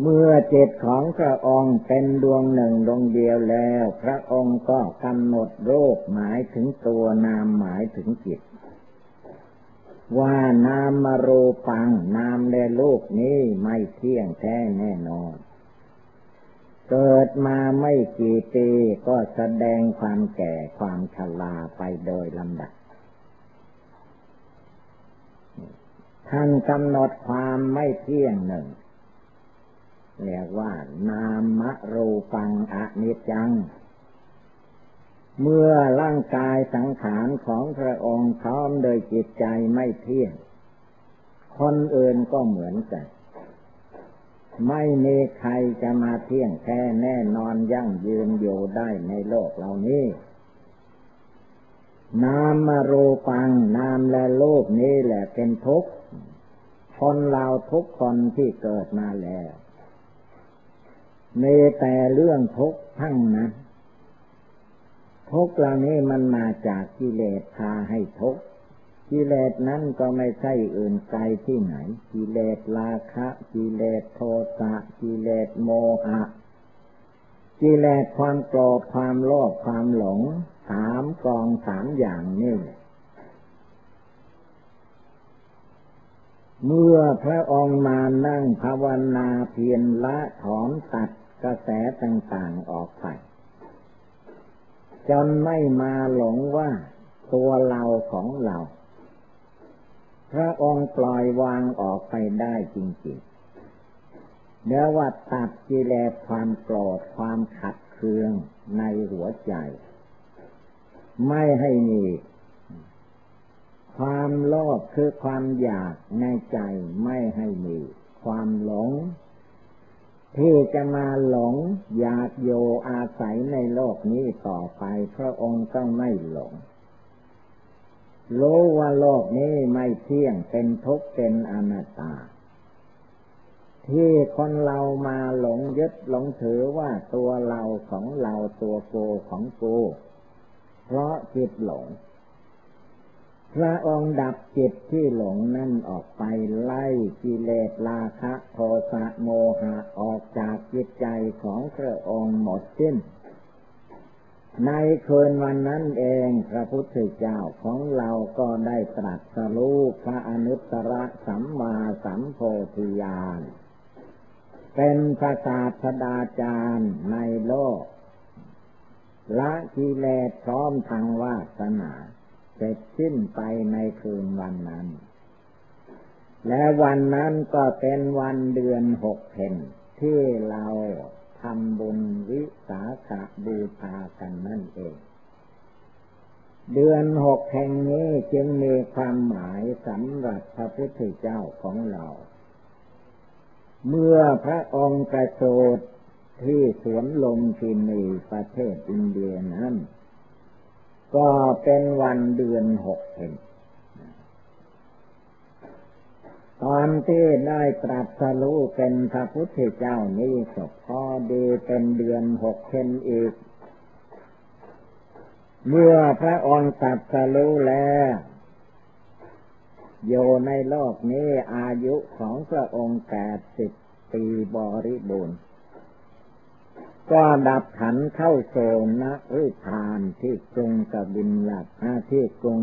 เมื่อจิตของพระองค์เป็นดวงหนึ่งดวงเดียวแล้ว พระองค์ก็กำหนดรูปหมายถึงตัวนามหมายถึงจิต ว่านามมารูปังนามในโลกนี้ไม่เที่ยงแท้แน่นอน เกิดมาไม่กี่ปีก็แสดงความแก่ความชราไปโดยลำดับท่านกำหนดความไม่เที่ยงหนึ่งเรียกว่านามรูปังอนิจจัง เมื่อร่างกายสังขารของพระองค์พร้อมโดยจิตใจไม่เที่ยง คนอื่นก็เหมือนกัน ไม่มีใครจะมาเที่ยงแท้แน่นอนยั่งยืนอยู่ได้ในโลกเหล่านี้นามมารูปังนามและโลกนี้แหละเป็นทุกข์คนเราทุกคนที่เกิดมาแล้วมีแต่เรื่องทุกข์ทั้งนั้น ทุกเหล่านี้มันมาจากกิเลสพาให้ทุกข์กิเลสนั้นก็ไม่ใช่อื่นไกลที่ไหน กิเลสราคะกิเลสโทสะกิเลสโมหะกกิเลสความโกรธความโลภความหลงสามกองสามอย่างนี่เมื่อพระองค์มานั่งภาวนาเพียรละถอนตัดกระแสต่างๆออกไป จนไม่มาหลงว่าตัวเราของเรา พระองค์ปล่อยวางออกไปได้จริงๆเนื้อว่าตัดกิเลสความโกรธความขัดเคืองในหัวใจ ไม่ให้มี ความโลภคือความอยากในใจไม่ให้มี ความหลง ที่จะมาหลงอยากโยอาศัยในโลกนี้ต่อไป พระองค์ต้องไม่หลงรู้ว่าโลกนี้ไม่เที่ยงเป็นทุกข์เป็นอนัตตา ที่คนเรามาหลงยึดหลงถือว่าตัวเราของเราตัวโกของโกเพราะจิตหลง พระองค์ดับจิตที่หลงนั่นออกไปไล่กิเลสราคะโทสะโมหะออกจากจิตใจของพระองค์หมดสิ้น ในคืนวันนั้นเองพระพุทธเจ้าของเราก็ได้ตรัสรู้พระอนุตตรสัมมาสัมโพธิญาณเป็นพระศาสดาจารย์ในโลกละกิเลสพร้อมทางวาสนา เสร็จสิ้นไปในคืนวันนั้น และวันนั้นก็เป็นวันเดือนหกเพนที่เราทำบุญวิสาขบูชากันนั่นเอง เดือนหกแห่งนี้จึงมีความหมายสำหรับพระพุทธเจ้าของเรา เมื่อพระองค์กระโดดที่สวนลมพินีประเทศอินเดียนั้น ก็เป็นวันเดือนหกเพ็ญตอนที่ได้ตรัสรู้เป็นพระพุทธเจ้านี้ก็พอดีเป็นเดือนหกเพ็ญอีก เมื่อพระองค์ตรัสรู้แล้วโยในโลกนี้อายุของพระองค์แปดสิบปีบริบูรณ์ ก็ดับขันเข้าโซนะอุทานที่กรุงกบินลัดที่กรุง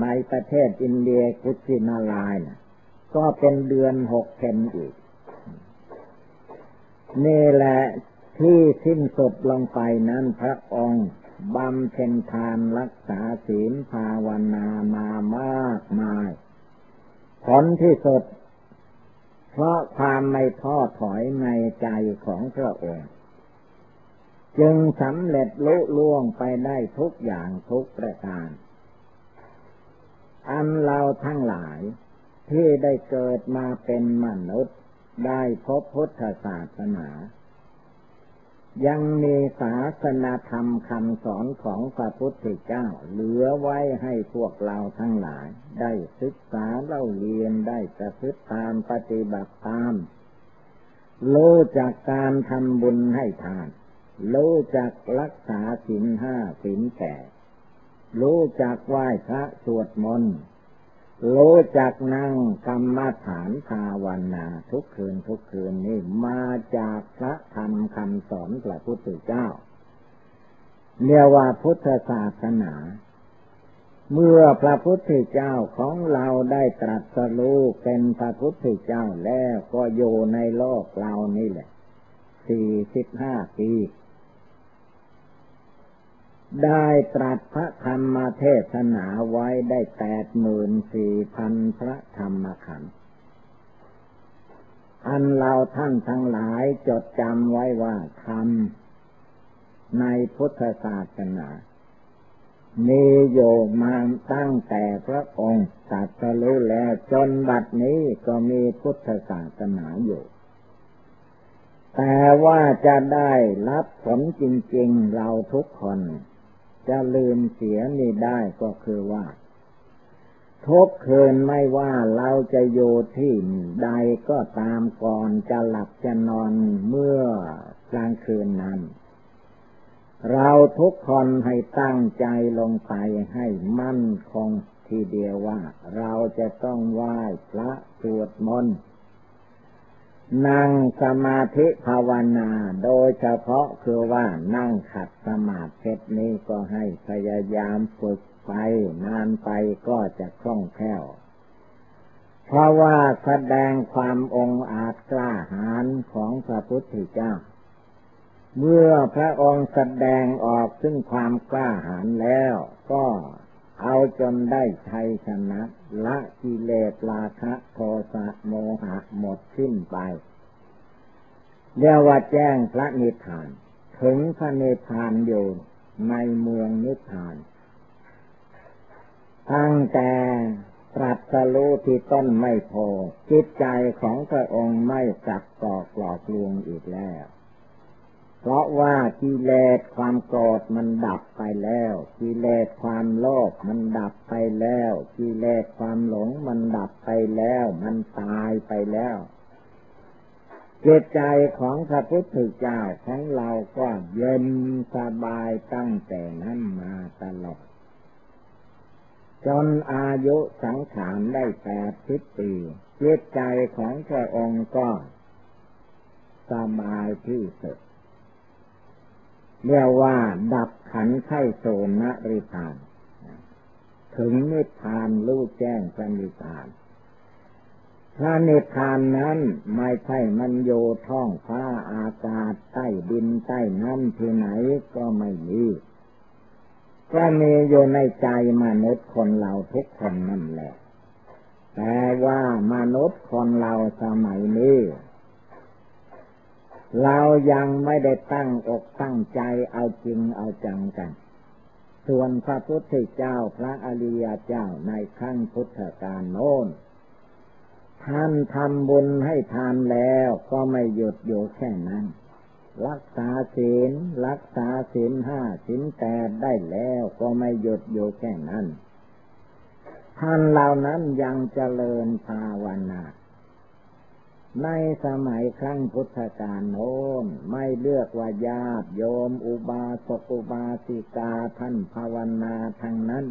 ในประเทศอินเดียกุชินาลายนะก็เป็นเดือนหกเพนอีก นี่แหละที่สิ้นสุดลงไปนั้นพระองค์บำเพ็ญทานรักษาศีลภาวนามามากมาย ผลที่สุด เพราะความไม่ท้อถอยในใจของพระองค์ จึงสำเร็จลุล่วงไปได้ทุกอย่างทุกประการ อันเราทั้งหลายที่ได้เกิดมาเป็นมนุษย์ได้พบพุทธศาสนา ยังมีศาสนาธรรมคำสอนของพระพุทธเจ้า เหลือไว้ให้พวกเราทั้งหลาย ได้ศึกษาเล่าเรียนได้ประพฤติตามปฏิบัติตามรู้จากการทำบุญให้ทานรู้จักรักษาศีลห้าศีลแปดรู้จักไหว้พระสวดมนต์ รู้จักนั่งกรรมฐานภาวนาทุกคืนทุกคืนนี่มาจากพระธรรมคำสอนพระพุทธเจ้าเรียกว่าพุทธศาสนา เมื่อพระพุทธเจ้าของเราได้ตรัสรู้เป็นพระพุทธเจ้าแล้วก็อยู่ในโลกเรานี่แหละสี่สิบห้าปี ได้ตรัสพระธรรมเทศนาไว้ได้แปดหมื่นสี่พันพระธรรมขันธ์อันเราท่านทั้งหลายจดจำไว้ว่าธรรมในพุทธศาสนา มีโยมาตั้งแต่พระองค์ตรัสรู้แล้วจนบัดนี้ก็มีพุทธศาสนาอยู่แต่ว่าจะได้รับผลจริง ๆ เราทุกคน จะลืมเสียนี่ได้ก็คือว่า ทุกคืนไม่ว่าเราจะอยู่ที่ใดก็ตามก่อนจะหลับจะนอนเมื่อกลางคืนนั้น เราทุกคนให้ตั้งใจลงไปให้มั่นคงทีเดียวว่า เราจะต้องไหว้พระสวดมนต์ นั่งสมาธิภาวนา โดยเฉพาะคือว่านั่งขัดสมาธินี้ก็ให้พยายามฝึกไป นานไปก็จะคล่องแคล่ว เพราะว่าแสดงความองอาจกล้าหาญของพระพุทธเจ้า เมื่อพระองค์แสดงออกซึ่งความกล้าหาญแล้วก็ เอาจนได้ชัยชนะละกิเลสราคะโทสะโมหะหมดสิ้นไปเรียกว่าแจ้งพระนิพพาน ถึงพระนิพพานอยู่ในเมืองนิพพาน ตั้งแต่ตรัสรู้ที่ต้นไม่พอจิตใจของพระองค์ไม่จับก่อกลอกลวงอีกแล้ว เพราะว่ากิเลสความโกรธมันดับไปแล้วกิเลสความโลภมันดับไปแล้วกิเลสความหลงมันดับไปแล้ว มันตายไปแล้วจิตใจของพระพุทธเจ้าของเราก็เย็นสบายตั้งแต่นั้นมาตลอด จนอายุสังขารได้แปดสิบปีจิตใจของพระองค์ก็สบายที่สุด เรียกว่า ดับขันไข้โซนริพาน ถึงนิพพานรู้แจ้งพระนิพพาน พระนิพพานนั้นไม่ใช่มันโยท้องฟ้าอากาศใต้ดินใต้น้ำที่ไหนก็ไม่มีก็มีอยู่ในใจมนุษย์คนเราทุกคนนั่นแหละ แต่ว่ามนุษย์คนเราสมัยนี้ เรายังไม่ได้ตั้งอกตั้งใจเอาจริงเอาจังกัน ส่วนพระพุทธเจ้าพระอริยเจ้าในขั้งพุทธกาลโน้น ท่านทำบุญให้ทานแล้วก็ไม่หยุดอยู่แค่นั้น รักษาศีลรักษาศีลห้าศีลแปดได้แล้วก็ไม่หยุดอยู่แค่นั้น ท่านเหล่านั้นยังเจริญภาวนา ในสมัยครั้งพุทธกาลโน้นไม่เลือกว่าญาติโยมอุบาสกอุบาสิกาท่านภาวนาทางนั้น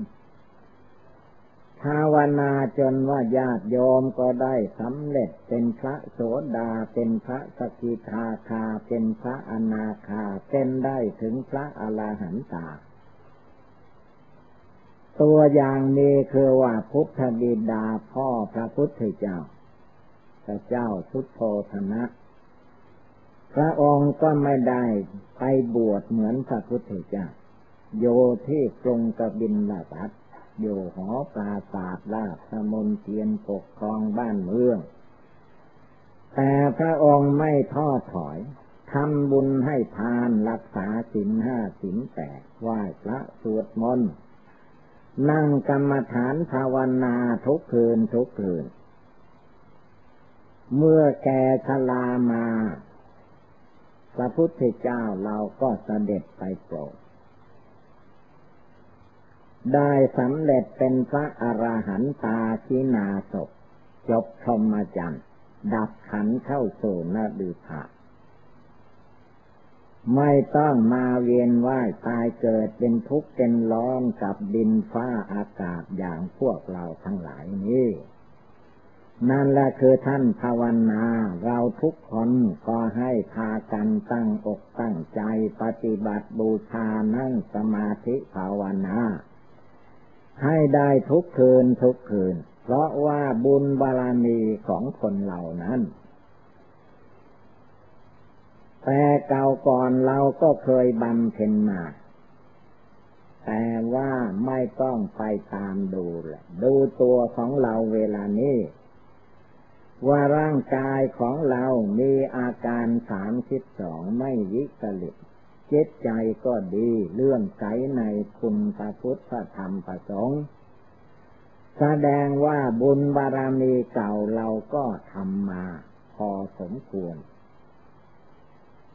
ภาวนาจนว่าญาติโยมก็ได้สำเร็จเป็นพระโสดาเป็นพระสกิทาคาเป็นพระอนาคาเป็นได้ถึงพระอรหันตาตัวอย่างนี้คือว่าพุทธบิดาพ่อพระพุทธเจ้า ระเจ้าพุทโธธนะ พระองค์ก็ไม่ได้ไปบวชเหมือนพระพุทธเจ้า โยที่กรงกบินลาบัดโยหอปราศาสลาสมนเทียนปกครองบ้านเมือง แต่พระองค์ไม่ท้อถอยทำบุญให้ทานรักษาสินห้าสินแปดไหว้พระสวดมนต์นั่งกรรมฐานภาวนาทุกคืนทุกคืน เมื่อแกชลามา พระพุทธเจ้าเราก็เสด็จไปโปรด ได้สำเร็จเป็นพระอรหันตาชินาศพจบธรรมจันทร์ดับขันเข้าสู่นาดีภาไม่ต้องมาเวียนว่ายตายเกิดเป็นทุกข์เป็นร้อนกับดินฟ้าอากาศอย่างพวกเราทั้งหลายนี้ นั่นแหละคือท่านภาวนา เราทุกคนก็ให้พากันตั้งอกตั้งใจปฏิบัติบูชานั่งสมาธิภาวนา ให้ได้ทุกคืนทุกคืน เพราะว่าบุญบารมีของคนเหล่านั้นแต่เก่าก่อนเราก็เคยบำเพ็ญมา แต่ว่าไม่ต้องไปตามดูแหละ ดูตัวของเราเวลานี้ ว่าร่างกายของเรามีอาการสามสิบสองไม่วิกฤตจิตใจก็ดีเลื่อมใสในคุณพระพุทธธรรมประสงค์แสดงว่าบุญบารมีเก่าเราก็ทำมาพอสมควร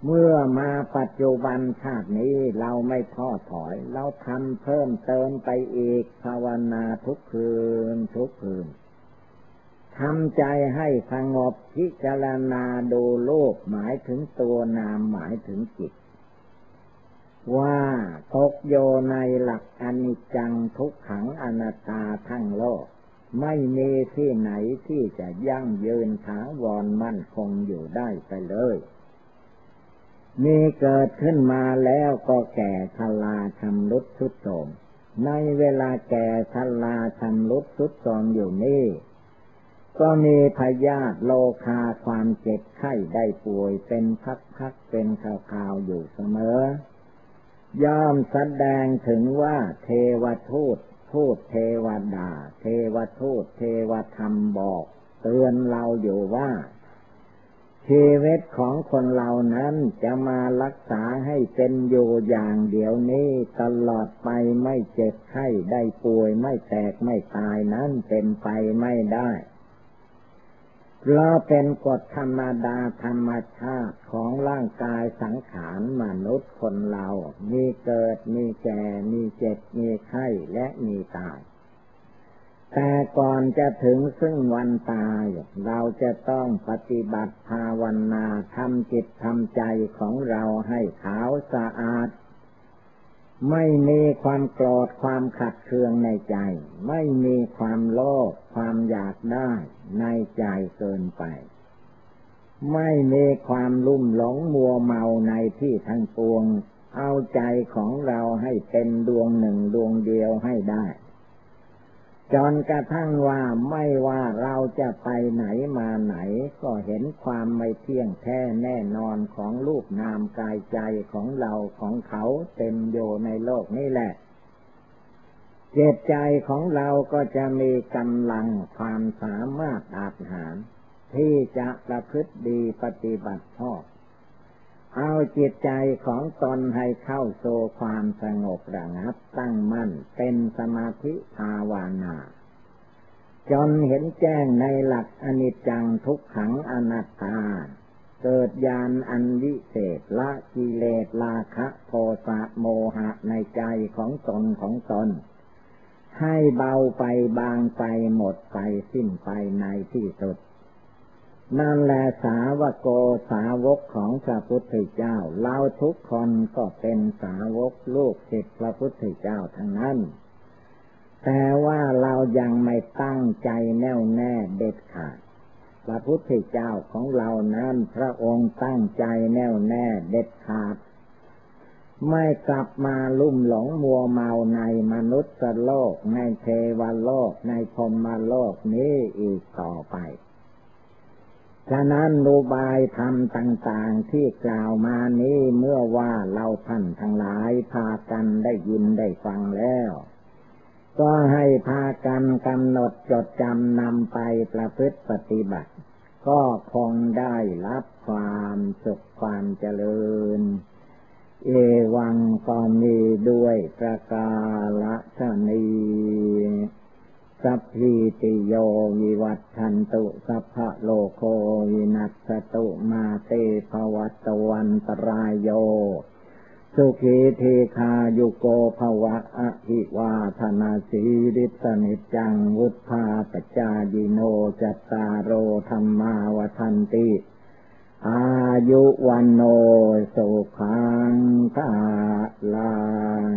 เมื่อมาปัจจุบันชาตินี้เราไม่ท้อถอย เราทำเพิ่มเติมไปอีกภาวนาทุกคืนทุกคืน ทำใจให้สงบพิจารณาดูโลกหมายถึงตัวนามหมายถึงจิต ว่าตกโยในหลักอนิจจังทุกขังอนัตตาทั้งโลก ไม่มีที่ไหนที่จะยั่งยืนถาวรมั่นคงอยู่ได้ไปเลย มีเกิดขึ้นมาแล้วก็แก่ชราชำรุดทุดโทรมในเวลาแก่ชราชำรุดทุดโทรมอยู่นี่ ก็มีพยาธิโลคาความเจ็บไข้ได้ป่วยเป็นพักๆเป็นคราวๆอยู่เสมอย่อมแสดงถึงว่าเทวทูตทูตเทวดา เทวทูตเทวธรรมบอก เตือนเราอยู่ว่า ชีวิตของคนเรานั้นจะมารักษาให้เป็นอยู่อย่างเดียวนี้ตลอดไปไม่เจ็บไข้ได้ป่วยไม่แตกไม่ตายนั้นเป็นไปไม่ได้ เราเป็นกฎธรรมดาธรรมชาติของร่างกายสังขารมนุษย์คนเรา มีเกิดมีแก่ มีเจ็บ มีไข้ และมีตาย แต่ก่อนจะถึงซึ่งวันตาย เราจะต้องปฏิบัติภาวนาทำจิตทำใจของเราให้ขาวสะอาด ไม่มีความโกรธความขัดเคืองในใจ ไม่มีความโลภความอยากได้ในใจเกินไป ไม่มีความลุ่มหลงมัวเมาในที่ทั้งปวง เอาใจของเราให้เป็นดวงหนึ่งดวงเดียวให้ได้ จนกระทั่งว่าไม่ว่าเราจะไปไหนมาไหน ก็เห็นความไม่เที่ยงแท้แน่นอนของรูปนามกายใจของเราของเขาเต็มโยในโลกนี้แหละเจตใจของเราก็จะมีกำลังความสามารถอาจหาร ที่จะประพฤติดีปฏิบัติชอบ เอาจิตใจของตนให้เข้าโซความสงบระงับตั้งมั่นเป็นสมาธิภาวนา จนเห็นแจ้งในหลักอนิจจังทุกขังอนัตตา เกิดญาณอันวิเศษละกิเลสราคะโทสะโมหะในใจของตนของตน ให้เบาไปบางไปหมดไปสิ้นไปในที่สุด นั่นแหละสาวกโกสาวกของพระพุทธเจ้า เราทุกคนก็เป็นสาวกลูกศิษย์พระพุทธเจ้าทั้งนั้น แต่ว่าเรายังไม่ตั้งใจแน่วแน่เด็ดขาด พระพุทธเจ้าของเรานั้นพระองค์ตั้งใจแน่วแน่เด็ดขาด ไม่กลับมาลุ่มหลงมัวเมาในมนุษย์โลกในเทวโลกในพรมโลกนี้อีกต่อไป ฉะนั้นรูบายธรรมต่างๆที่กล่าวมานี้เมื่อว่าเราท่านทั้งหลายพากันได้ยินได้ฟังแล้ว ก็ให้พากันกำหนดจดจำนำไปประพฤติปฏิบัติ ก็คงได้รับความสุขความเจริญ เอวังก็มีด้วยประกาศนี สัพพิติโยวิวัตชันตุ สัพพะโลโควินัสตุมาเตภวัตวันตรายโย สุขีเทคายุโกภวะอภิวาธนาสีริสนิจังวุธาปจายิโนจัตตารโอธรรมาวทันติ อายุวันโนสุขังตาลัง